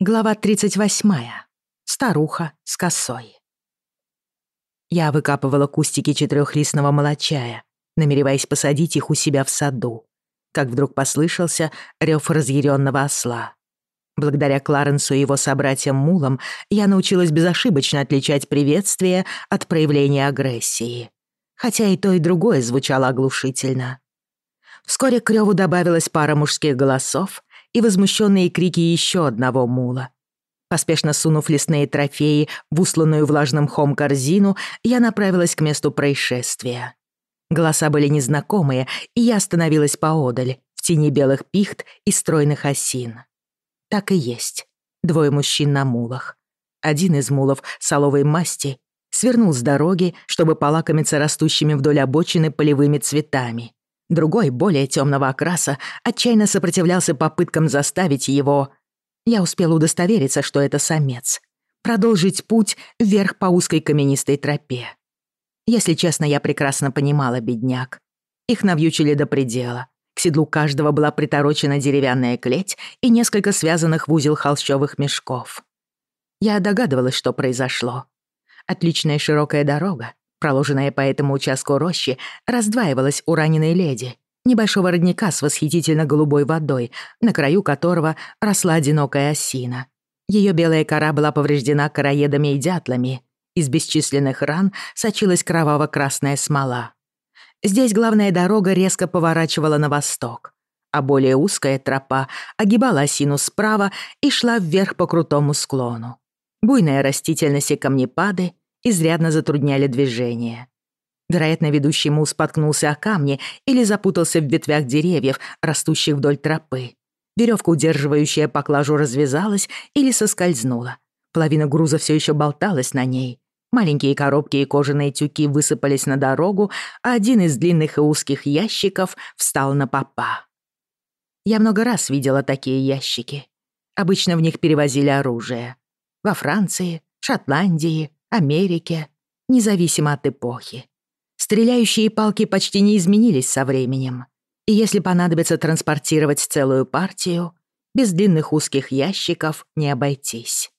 Глава 38. Старуха с косой. Я выкапывала кустики четырехлистного молочая, намереваясь посадить их у себя в саду, как вдруг послышался рев разъяренного осла. Благодаря Кларенсу и его собратьям-мулам я научилась безошибочно отличать приветствие от проявления агрессии. Хотя и то, и другое звучало оглушительно. Вскоре к рёву добавилась пара мужских голосов, и возмущенные крики еще одного мула. Поспешно сунув лесные трофеи в усланную влажным хом корзину, я направилась к месту происшествия. Голоса были незнакомые, и я остановилась поодаль, в тени белых пихт и стройных осин. Так и есть. Двое мужчин на мулах. Один из мулов соловой масти свернул с дороги, чтобы полакомиться растущими вдоль обочины полевыми цветами. Другой, более темного окраса, отчаянно сопротивлялся попыткам заставить его... Я успел удостовериться, что это самец. Продолжить путь вверх по узкой каменистой тропе. Если честно, я прекрасно понимала бедняк. Их навьючили до предела. К седлу каждого была приторочена деревянная клеть и несколько связанных в узел холщовых мешков. Я догадывалась, что произошло. Отличная широкая дорога, Проложенная по этому участку рощи раздваивалась у раненой леди, небольшого родника с восхитительно-голубой водой, на краю которого росла одинокая осина. Ее белая кора была повреждена короедами и дятлами. Из бесчисленных ран сочилась кроваво-красная смола. Здесь главная дорога резко поворачивала на восток, а более узкая тропа огибала осину справа и шла вверх по крутому склону. Буйная растительность и камнепады — изрядно затрудняли движение. Вероятно, ведущий мус споткнулся о камни или запутался в ветвях деревьев, растущих вдоль тропы. Веревка, удерживающая поклажу, развязалась или соскользнула. Половина груза все еще болталась на ней. Маленькие коробки и кожаные тюки высыпались на дорогу, а один из длинных и узких ящиков встал на попа. Я много раз видела такие ящики. Обычно в них перевозили оружие. Во Франции, Шотландии, Америке, независимо от эпохи. Стреляющие палки почти не изменились со временем. И если понадобится транспортировать целую партию, без длинных узких ящиков не обойтись.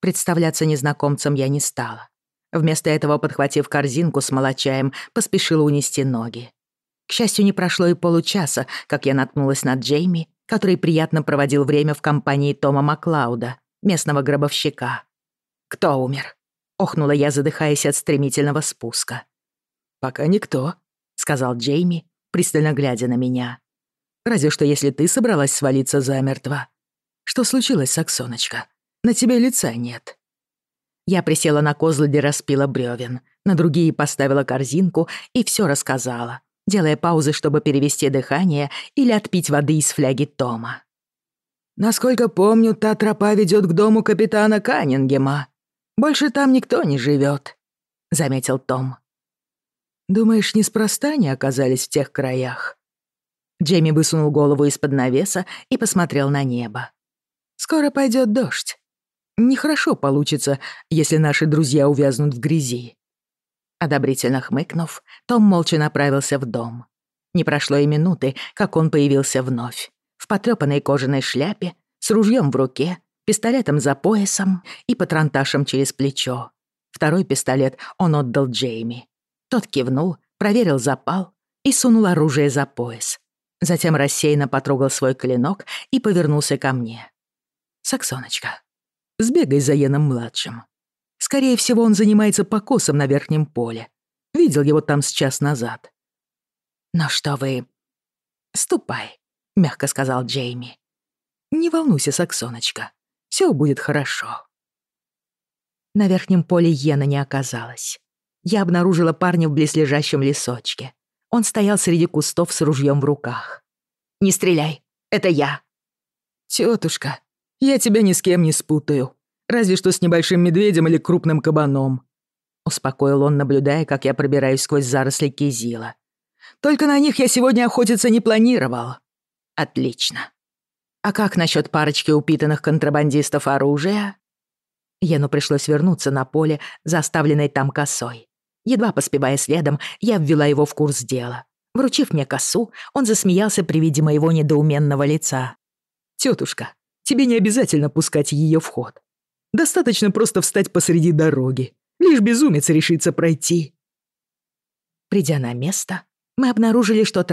Представляться незнакомцем я не стала. Вместо этого, подхватив корзинку с молочаем, поспешила унести ноги. К счастью, не прошло и получаса, как я наткнулась на Джейми, который приятно проводил время в компании Тома Маклауда, местного гробовщика. «Кто умер?» охнула я, задыхаясь от стремительного спуска. «Пока никто», — сказал Джейми, пристально глядя на меня. «Разве что если ты собралась свалиться замертво. Что случилось, Саксоночка? На тебе лица нет». Я присела на козлы, где распила брёвен, на другие поставила корзинку и всё рассказала, делая паузы, чтобы перевести дыхание или отпить воды из фляги Тома. «Насколько помню, та тропа ведёт к дому капитана Каннингема», больше там никто не живет, заметил Том. «Думаешь, неспроста они оказались в тех краях?» Джейми высунул голову из-под навеса и посмотрел на небо. «Скоро пойдет дождь. Нехорошо получится, если наши друзья увязнут в грязи». Одобрительно хмыкнув, Том молча направился в дом. Не прошло и минуты, как он появился вновь. В потрёпанной кожаной шляпе, с ружьем в руке Пистолетом за поясом и патронташем через плечо. Второй пистолет он отдал Джейми. Тот кивнул, проверил запал и сунул оружие за пояс. Затем рассеянно потрогал свой клинок и повернулся ко мне. «Саксоночка, сбегай за Йеном-младшим. Скорее всего, он занимается покосом на верхнем поле. Видел его там с час назад». «Ну что вы...» «Ступай», — мягко сказал Джейми. «Не волнуйся, Саксоночка. все будет хорошо. На верхнем поле Йена не оказалось. Я обнаружила парня в близлежащем лесочке. Он стоял среди кустов с ружьем в руках. «Не стреляй, это я!» «Тётушка, я тебя ни с кем не спутаю. Разве что с небольшим медведем или крупным кабаном», — успокоил он, наблюдая, как я пробираюсь сквозь заросли кизила. «Только на них я сегодня охотиться не планировал». «Отлично. А как насчет парочки упитанных контрабандистов оружия? Ену пришлось вернуться на поле, заставленной там косой. Едва поспевая следом, я ввела его в курс дела. Вручив мне косу, он засмеялся при виде моего недоуменного лица. «Тётушка, тебе не обязательно пускать ее в ход. Достаточно просто встать посреди дороги. Лишь безумец решится пройти. Придя на место, мы обнаружили, что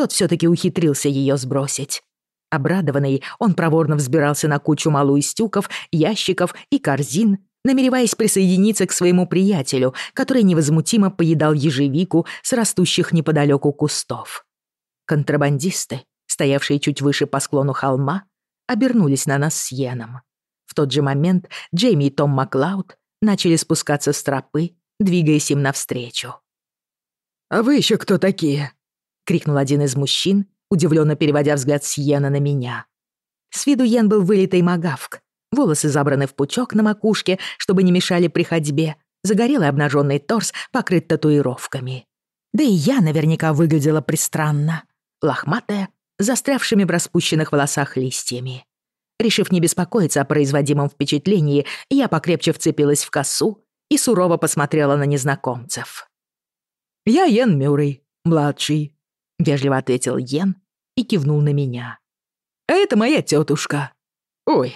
Тот все-таки ухитрился ее сбросить. Обрадованный, он проворно взбирался на кучу малу из тюков, ящиков и корзин, намереваясь присоединиться к своему приятелю, который невозмутимо поедал ежевику с растущих неподалеку кустов. Контрабандисты, стоявшие чуть выше по склону холма, обернулись на нас с Йеном. В тот же момент Джейми и Том Маклауд начали спускаться с тропы, двигаясь им навстречу. «А вы еще кто такие?» крикнул один из мужчин, удивленно переводя взгляд с Йена на меня. С виду Йен был вылитый магавк. Волосы забраны в пучок на макушке, чтобы не мешали при ходьбе. Загорелый обнаженный торс покрыт татуировками. Да и я наверняка выглядела пристранно. Лохматая, застрявшими в распущенных волосах листьями. Решив не беспокоиться о производимом впечатлении, я покрепче вцепилась в косу и сурово посмотрела на незнакомцев. «Я Йен Мюррей, младший», вежливо ответил Йен и кивнул на меня. «А это моя тетушка. Ой».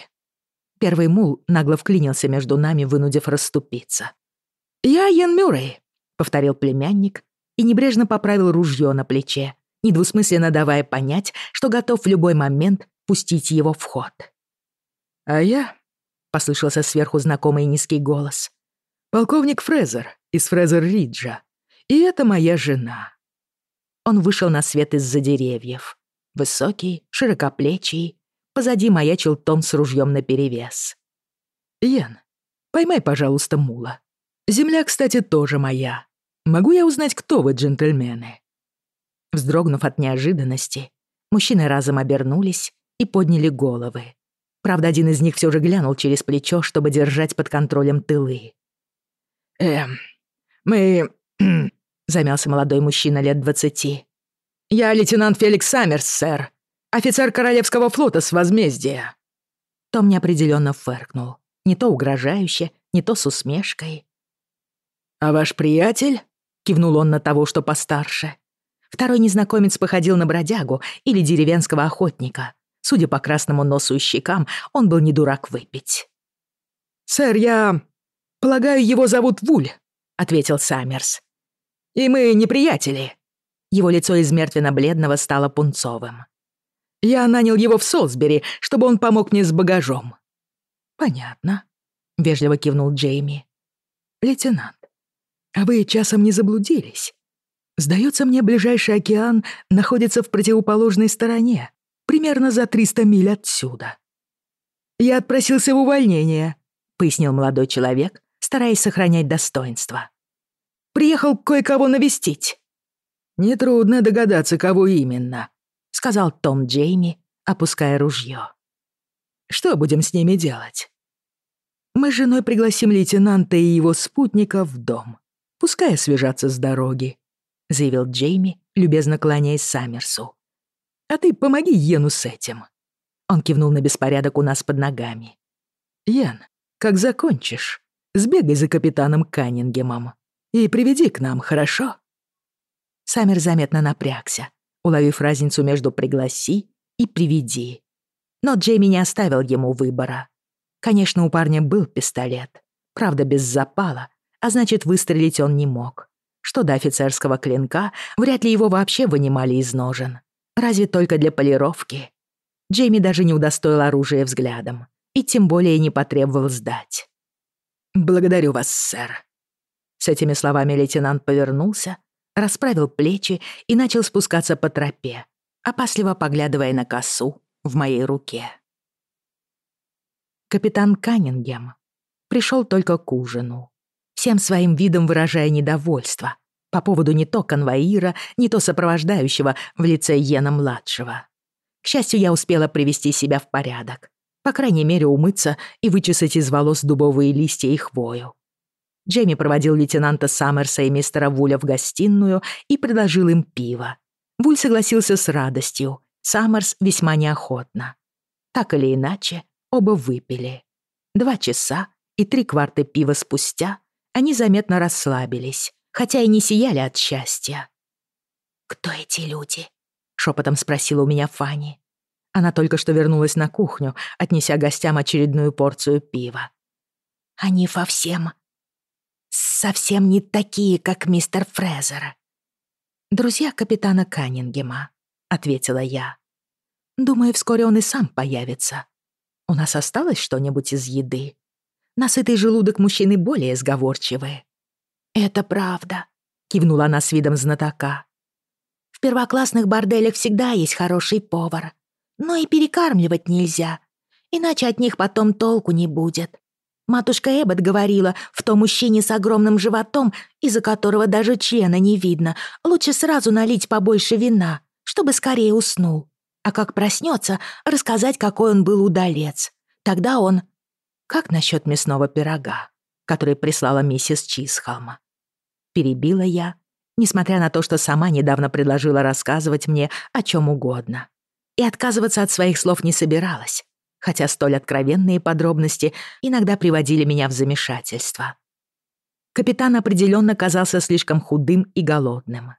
Первый мул нагло вклинился между нами, вынудив расступиться. «Я Йен Мюррей», — повторил племянник и небрежно поправил ружье на плече, недвусмысленно давая понять, что готов в любой момент пустить его в ход. «А я...» — послышался сверху знакомый низкий голос. «Полковник Фрезер из Фрезер-Риджа. И это моя жена». Он вышел на свет из-за деревьев. Высокий, широкоплечий. Позади маячил Том с ружьем наперевес. «Ян, поймай, пожалуйста, мула. Земля, кстати, тоже моя. Могу я узнать, кто вы, джентльмены?» Вздрогнув от неожиданности, мужчины разом обернулись и подняли головы. Правда, один из них все же глянул через плечо, чтобы держать под контролем тылы. «Эм, мы...» — замялся молодой мужчина лет двадцати. «Я лейтенант Феликс Саммерс, сэр. Офицер Королевского флота с возмездия». Том неопределенно фыркнул. Не то угрожающе, не то с усмешкой. «А ваш приятель?» — кивнул он на того, что постарше. Второй незнакомец походил на бродягу или деревенского охотника. Судя по красному носу и щекам, он был не дурак выпить. «Сэр, я... полагаю, его зовут Вуль», — ответил Саммерс. И мы не приятели. Его лицо из мертвенно-бледного стало пунцовым. Я нанял его в Солсбери, чтобы он помог мне с багажом. Понятно, вежливо кивнул Джейми. Лейтенант, а вы часом не заблудились? Сдается мне, ближайший океан находится в противоположной стороне, примерно за 300 миль отсюда. Я отпросился в увольнение, пояснил молодой человек, стараясь сохранять достоинство приехал кое-кого навестить». «Нетрудно догадаться, кого именно», — сказал Том Джейми, опуская ружье. «Что будем с ними делать?» «Мы с женой пригласим лейтенанта и его спутника в дом. Пускай освежатся с дороги», — заявил Джейми, любезно кланяясь Саммерсу. «А ты помоги Йену с этим». Он кивнул на беспорядок у нас под ногами. «Йен, как закончишь, сбегай за капитаном Каннингемом. и приведи к нам, хорошо?» Саммер заметно напрягся, уловив разницу между «пригласи» и «приведи». Но Джейми не оставил ему выбора. Конечно, у парня был пистолет, правда, без запала, а значит, выстрелить он не мог. Что до офицерского клинка, вряд ли его вообще вынимали из ножен. Разве только для полировки. Джейми даже не удостоил оружия взглядом. И тем более не потребовал сдать. «Благодарю вас, сэр». С этими словами лейтенант повернулся, расправил плечи и начал спускаться по тропе, опасливо поглядывая на косу в моей руке. Капитан Каннингем пришел только к ужину всем своим видом выражая недовольство по поводу не то конвоира, не то сопровождающего в лице Йена-младшего. К счастью, я успела привести себя в порядок. По крайней мере, умыться и вычесать из волос дубовые листья и хвою. Джейми проводил лейтенанта Саммерса и мистера Вуля в гостиную и предложил им пиво. Вуль согласился с радостью, Саммерс весьма неохотно. Так или иначе, оба выпили. Два часа и три кварты пива спустя они заметно расслабились, хотя и не сияли от счастья. «Кто эти люди?» — шепотом спросила у меня Фанни. Она только что вернулась на кухню, отнеся гостям очередную порцию пива. «Они во всем. совсем не такие, как мистер Фрезер». «Друзья капитана Каннингема», — ответила я. «Думаю, вскоре он и сам появится. У нас осталось что-нибудь из еды? Насытый желудок мужчины более сговорчивые». «Это правда», — кивнула она с видом знатока. «В первоклассных борделях всегда есть хороший повар. Но и перекармливать нельзя, иначе от них потом толку не будет. Матушка Эббот говорила, в том мужчине с огромным животом, из-за которого даже члена не видно, лучше сразу налить побольше вина, чтобы скорее уснул. А как проснется, рассказать, какой он был удалец. Тогда он... Как насчет мясного пирога, который прислала миссис Чисхалма? Перебила я, несмотря на то, что сама недавно предложила рассказывать мне о чем угодно и отказываться от своих слов не собиралась, хотя столь откровенные подробности иногда приводили меня в замешательство. Капитан определенно казался слишком худым и голодным.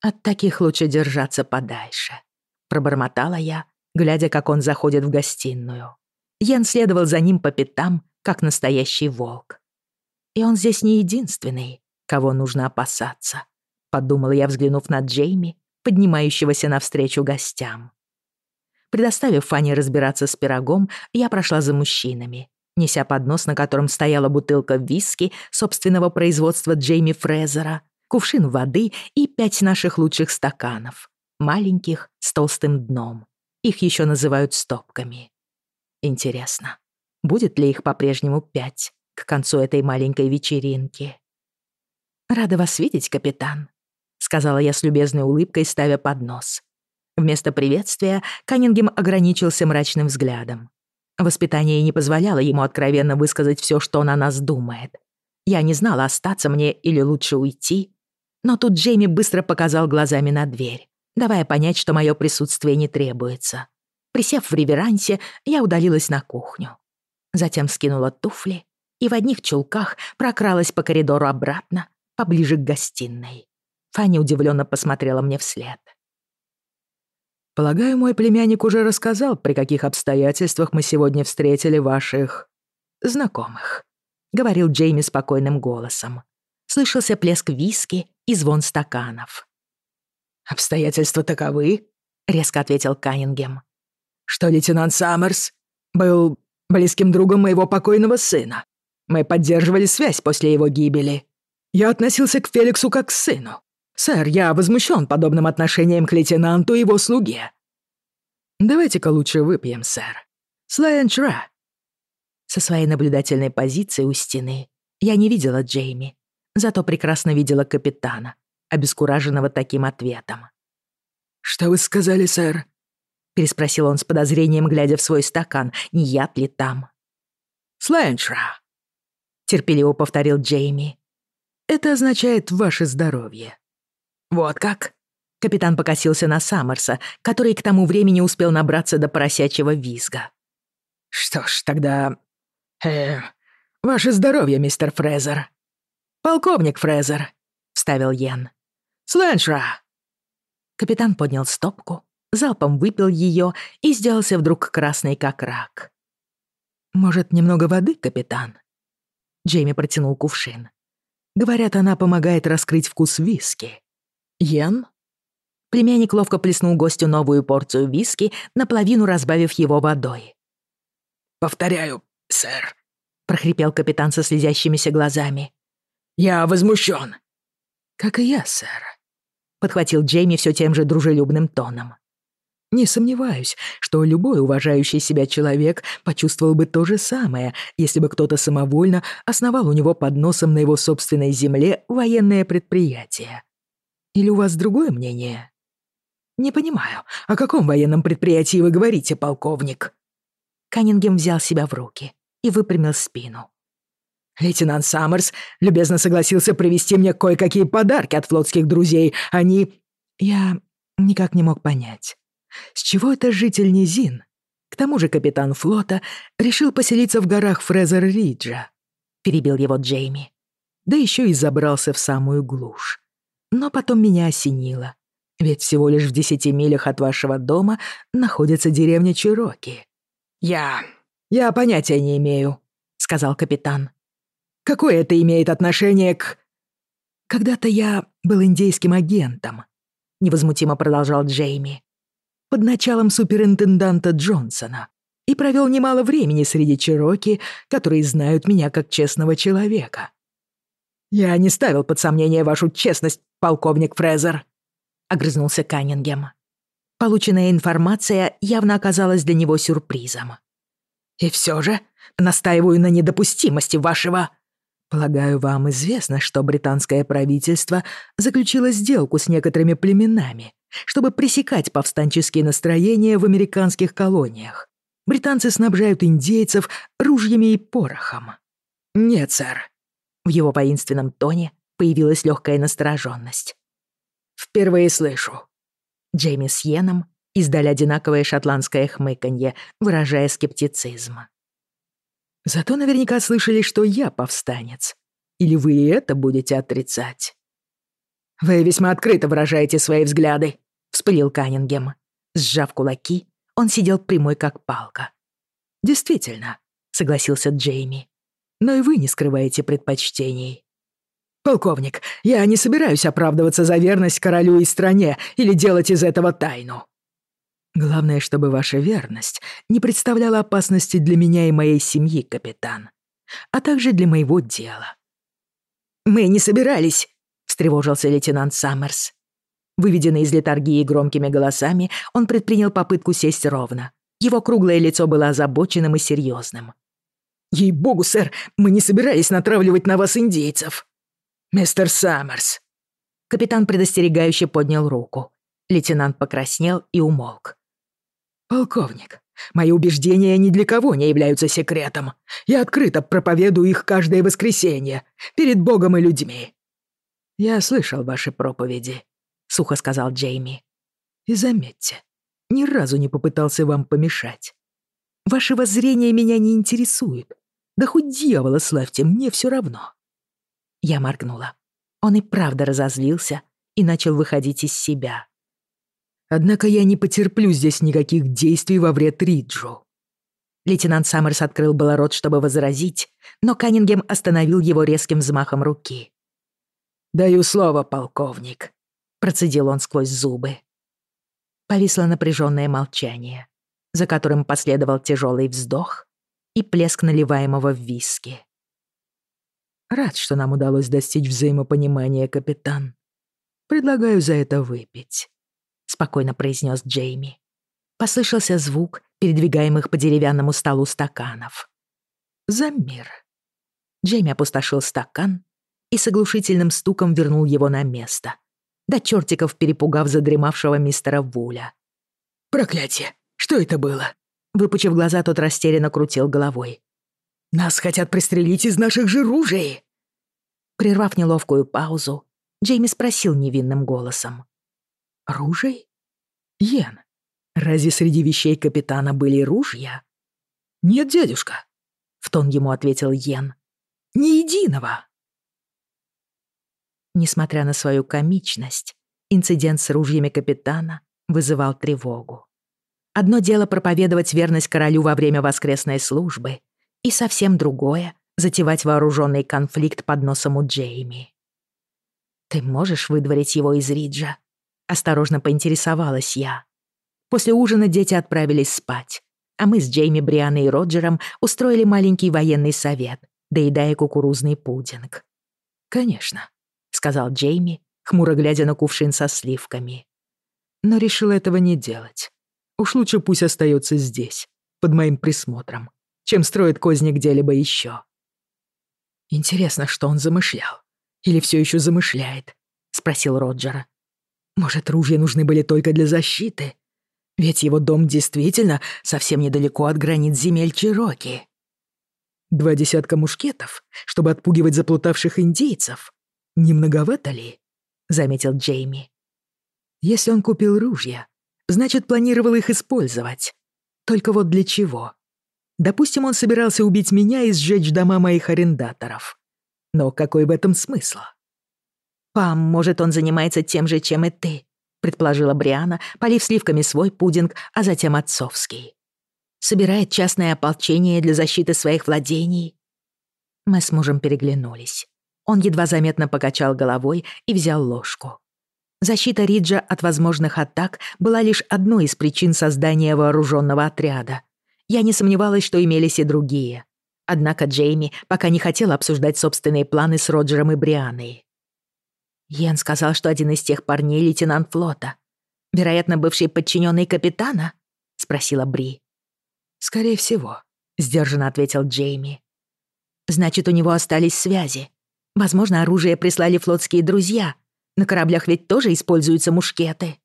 «От таких лучше держаться подальше», — пробормотала я, глядя, как он заходит в гостиную. Ян следовал за ним по пятам, как настоящий волк. И он здесь не единственный, кого нужно опасаться, подумала я, взглянув на Джейми, поднимающегося навстречу гостям. предоставив Фане разбираться с пирогом, я прошла за мужчинами, неся поднос, на котором стояла бутылка виски собственного производства Джейми Фрезера, кувшин воды и пять наших лучших стаканов, маленьких, с толстым дном. Их еще называют стопками. Интересно, будет ли их по-прежнему пять к концу этой маленькой вечеринки? «Рада вас видеть, капитан», — сказала я с любезной улыбкой, ставя поднос. Вместо приветствия Каннингем ограничился мрачным взглядом. Воспитание не позволяло ему откровенно высказать все, что он о нас думает. Я не знала, остаться мне или лучше уйти. Но тут Джейми быстро показал глазами на дверь, давая понять, что мое присутствие не требуется. Присев в реверансе, я удалилась на кухню. Затем скинула туфли и в одних чулках прокралась по коридору обратно, поближе к гостиной. Фанни удивленно посмотрела мне вслед. Полагаю, мой племянник уже рассказал, при каких обстоятельствах мы сегодня встретили ваших... знакомых», — говорил Джейми спокойным голосом. Слышался плеск виски и звон стаканов. «Обстоятельства таковы», — резко ответил Каннингем, «что лейтенант Саммерс был близким другом моего покойного сына. Мы поддерживали связь после его гибели. Я относился к Феликсу как к сыну, «Сэр, я возмущен подобным отношением к лейтенанту и его слуге». «Давайте-ка лучше выпьем, сэр. Слэйнчра». Со своей наблюдательной позиции у стены я не видела Джейми, зато прекрасно видела капитана, обескураженного таким ответом. «Что вы сказали, сэр?» переспросил он с подозрением, глядя в свой стакан, не яд ли там. «Слэйнчра», — терпеливо повторил Джейми. «Это означает ваше здоровье». «Вот как?» Капитан покосился на Саммерса, который к тому времени успел набраться до поросячьего визга. «Что ж, тогда... Э, ваше здоровье, мистер Фрезер». «Полковник Фрезер», — вставил Йен. «Сленшра». Капитан поднял стопку, залпом выпил ее и сделался вдруг красный как рак. «Может, немного воды, капитан?» Джейми протянул кувшин. «Говорят, она помогает раскрыть вкус виски». «Йен?» Племянник ловко плеснул гостю новую порцию виски, наполовину разбавив его водой. «Повторяю, сэр», — прохрипел капитан со слезящимися глазами. «Я возмущен». «Как и я, сэр», — подхватил Джейми все тем же дружелюбным тоном. «Не сомневаюсь, что любой уважающий себя человек почувствовал бы то же самое, если бы кто-то самовольно основал у него под носом Или у вас другое мнение? Не понимаю, о каком военном предприятии вы говорите, полковник? Каннингем взял себя в руки и выпрямил спину. Лейтенант Саммерс любезно согласился привезти мне кое-какие подарки от флотских друзей. Они... Я никак не мог понять. С чего это житель Низин? К тому же капитан флота решил поселиться в горах Фрезер-Риджа. Перебил его Джейми. Да еще и забрался в самую глушь но потом меня осенило. Ведь всего лишь в десяти милях от вашего дома находится деревня Чироки. «Я... я понятия не имею», — сказал капитан. «Какое это имеет отношение к...» «Когда-то я был индейским агентом», — невозмутимо продолжал Джейми. «Под началом суперинтенданта Джонсона и провел немало времени среди Чироки, которые знают меня как честного человека. «Я не ставил под сомнение вашу честность, полковник Фрезер», — огрызнулся Каннингем. Полученная информация явно оказалась для него сюрпризом. «И все же настаиваю на недопустимости вашего...» «Полагаю, вам известно, что британское правительство заключило сделку с некоторыми племенами, чтобы пресекать повстанческие настроения в американских колониях. Британцы снабжают индейцев ружьями и порохом». «Нет, сэр», в его воинственном тоне появилась легкая настороженность. «Впервые слышу». Джейми с Йеном издали одинаковое шотландское хмыканье, выражая скептицизм. «Зато наверняка слышали, что я повстанец. Или вы и это будете отрицать?» «Вы весьма открыто выражаете свои взгляды», — вспылил Каннингем. Сжав кулаки, он сидел прямой как палка. «Действительно», — согласился Джейми но и вы не скрываете предпочтений. Полковник, я не собираюсь оправдываться за верность королю и стране или делать из этого тайну. Главное, чтобы ваша верность не представляла опасности для меня и моей семьи, капитан, а также для моего дела. Мы не собирались, встревожился лейтенант Саммерс. Выведенный из летаргии громкими голосами, он предпринял попытку сесть ровно. Его круглое лицо было озабоченным и серьезным. «Ей-богу, сэр, мы не собирались натравливать на вас индейцев». «Мистер Саммерс!» Капитан предостерегающе поднял руку. Лейтенант покраснел и умолк. «Полковник, мои убеждения ни для кого не являются секретом. Я открыто проповедую их каждое воскресенье, перед Богом и людьми». «Я слышал ваши проповеди», — сухо сказал Джейми. «И заметьте, ни разу не попытался вам помешать. Ваши воззрения меня не интересуют. Да хоть дьявола славьте, мне все равно. Я моргнула. Он и правда разозлился и начал выходить из себя. Однако я не потерплю здесь никаких действий во вред Риджу. Лейтенант Саммерс открыл было рот, чтобы возразить, но Каннингем остановил его резким взмахом руки. «Даю слово, полковник», — процедил он сквозь зубы. Повисло напряженное молчание, за которым последовал тяжелый вздох и плеск наливаемого в виски. Рад, что нам удалось достичь взаимопонимания, капитан. Предлагаю за это выпить», — спокойно произнес Джейми. Послышался звук передвигаемых по деревянному столу стаканов. «За мир». Джейми опустошил стакан и с оглушительным стуком вернул его на место, до чертиков перепугав задремавшего мистера Вуля. «Проклятие! Что это было?» Выпучив глаза, тот растерянно крутил головой. Нас хотят пристрелить из наших же ружей!» Прервав неловкую паузу, Джейми спросил невинным голосом. «Ружей? Йен, разве среди вещей капитана были ружья?» «Нет, дядюшка», — в тон ему ответил Йен. «Ни единого». Несмотря Одно дело проповедовать верность королю во время воскресной службы, и совсем другое — затевать вооруженный конфликт под носом у Джейми. «Ты можешь выдворить его из Риджа?» — осторожно поинтересовалась я. После ужина дети отправились спать, а мы с Джейми, Брианой и Роджером устроили маленький военный совет, доедая кукурузный пудинг. «Конечно», — сказал Джейми, хмуро глядя на кувшин со сливками. «Но решил этого не делать. Уж лучше пусть остается здесь, под моим присмотром, чем строит козни где-либо еще. Интересно, что он замышлял. Или все еще замышляет? Спросил Роджера. Может, ружья нужны были только для защиты? Ведь его дом действительно совсем недалеко от границ земель Чироки. Два десятка мушкетов, чтобы отпугивать заплутавших индейцев? Не многовато ли? Заметил Джейми. Если он купил ружья, значит, планировал их использовать. Только вот для чего? Допустим, он собирался убить меня и сжечь дома моих арендаторов. Но какой в этом смысл? «Пам, может, он занимается тем же, чем и ты», — предположила Бриана, полив сливками свой пудинг, а затем отцовский. «Собирает частное ополчение для защиты своих владений». Мы с мужем переглянулись. Он едва заметно покачал головой и взял ложку. Защита Риджа от возможных атак была лишь одной из причин создания вооруженного отряда. Я не сомневалась, что имелись и другие. Однако Джейми пока не хотел обсуждать собственные планы с Роджером и Брианой. Йен сказал, что один из тех парней — лейтенант флота. Вероятно, бывший подчиненный капитана? Спросила Бри. Скорее всего, сдержанно ответил Джейми. Значит, у него остались связи. Возможно, оружие прислали флотские друзья. На кораблях ведь тоже используются мушкеты.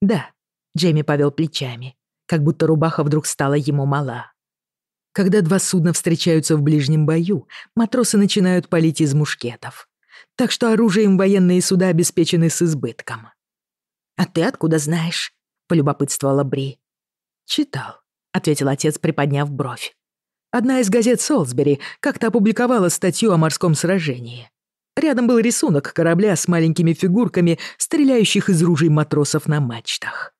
Да, Джейми повел плечами, как будто рубаха вдруг стала ему мала. Когда два судна встречаются в ближнем бою, матросы начинают палить из мушкетов так что оружием военные суда обеспечены с избытком. «А ты откуда знаешь?» — полюбопытствовала Бри. «Читал», — ответил отец, приподняв бровь. Одна из газет Солсбери как-то опубликовала статью о морском сражении. Рядом был рисунок корабля с маленькими фигурками, стреляющих из ружей матросов на мачтах.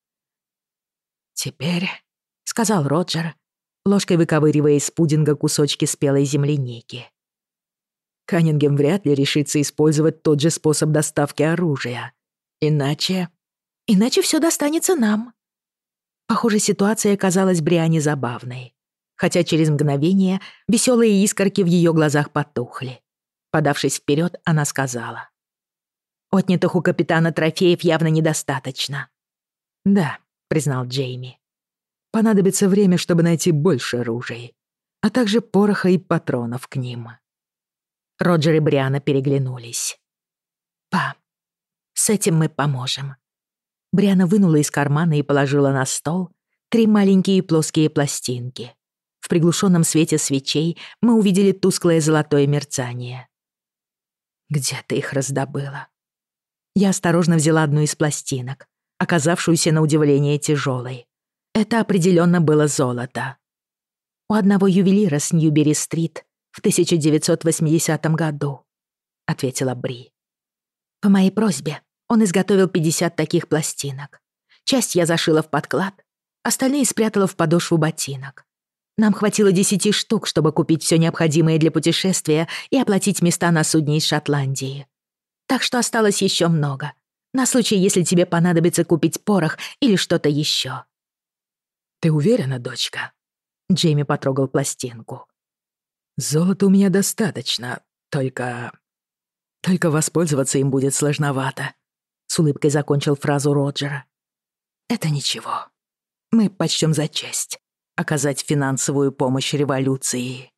«Теперь», — сказал Роджер, ложкой выковыривая из пудинга кусочки спелой земляники. Каннингем вряд ли решится использовать тот же способ доставки оружия. Иначе... Иначе все достанется нам. Похоже, ситуация казалась Бриане забавной. Хотя через мгновение веселые искорки в ее глазах потухли. Подавшись вперед, она сказала. «Отнятых у капитана трофеев явно недостаточно». «Да», — признал Джейми. «Понадобится время, чтобы найти больше ружей, а также пороха и патронов к ним». Роджер и Бриана переглянулись. «Па, с этим мы поможем». Бриана вынула из кармана и положила на стол три маленькие плоские пластинки. В приглушенном свете свечей мы увидели тусклое золотое мерцание. «Где ты их раздобыла?» Я осторожно взяла одну из пластинок, оказавшуюся на удивление тяжелой. Это определенно было золото. У одного ювелира с Ньюбери-стрит в 1980 году», — ответила Бри. «По моей просьбе он изготовил 50 таких пластинок. Часть я зашила в подклад, остальные спрятала в подошву ботинок. Нам хватило десяти штук, чтобы купить все необходимое для путешествия и оплатить места на судне из Шотландии. Так что осталось еще много. На случай, если тебе понадобится купить порох или что-то еще. «Ты уверена, дочка?» Джейми потрогал пластинку. «Золота у меня достаточно, только... Только воспользоваться им будет сложновато», — с улыбкой закончил фразу Роджера. «Это ничего. Мы почтём за честь. оказать финансовую помощь революции.